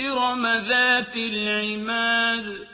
إِرَمَ ذَاتِ الْعِمَادِ